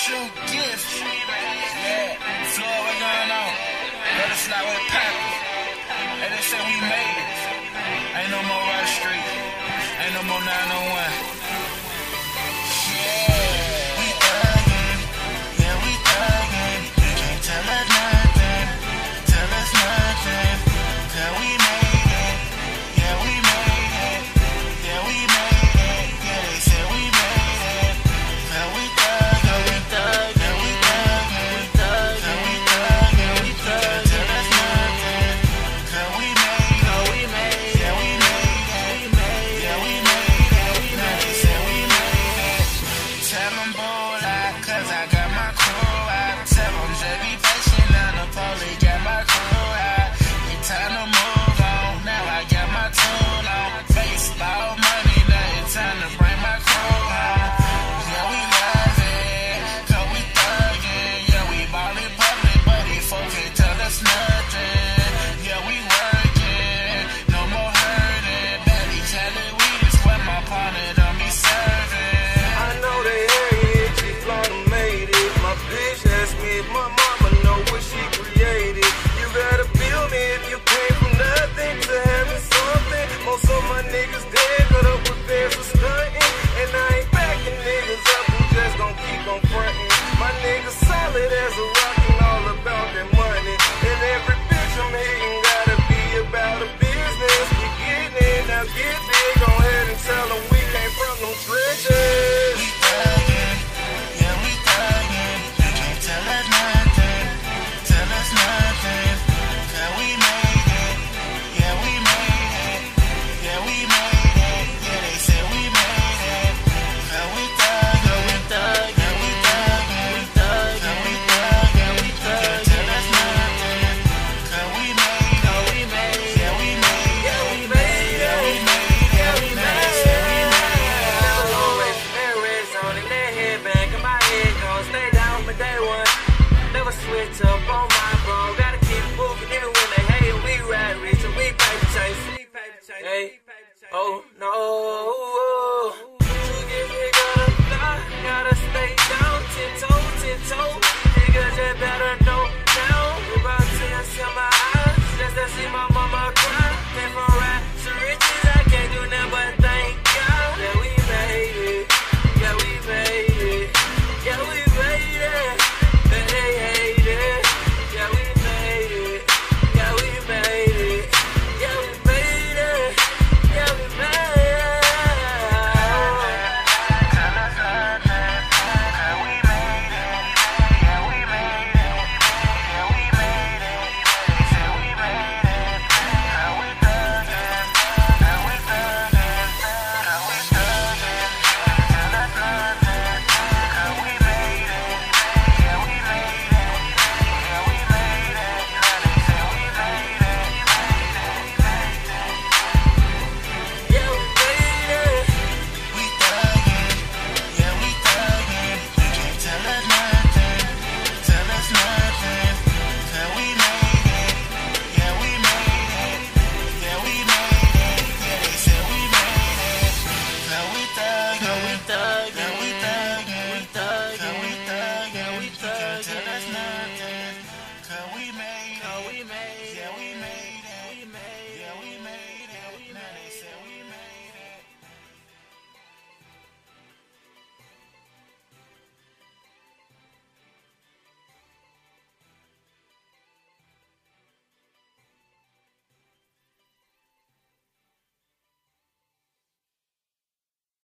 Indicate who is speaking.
Speaker 1: special gift. What's going on? Let us slide with Papa. Hey, they say we made it. Ain't no more Rush Street. Ain't no more 901.
Speaker 2: Switch up on my bro. Gotta keep moving even when they hate we ride rich and we paper chase. Hey, oh.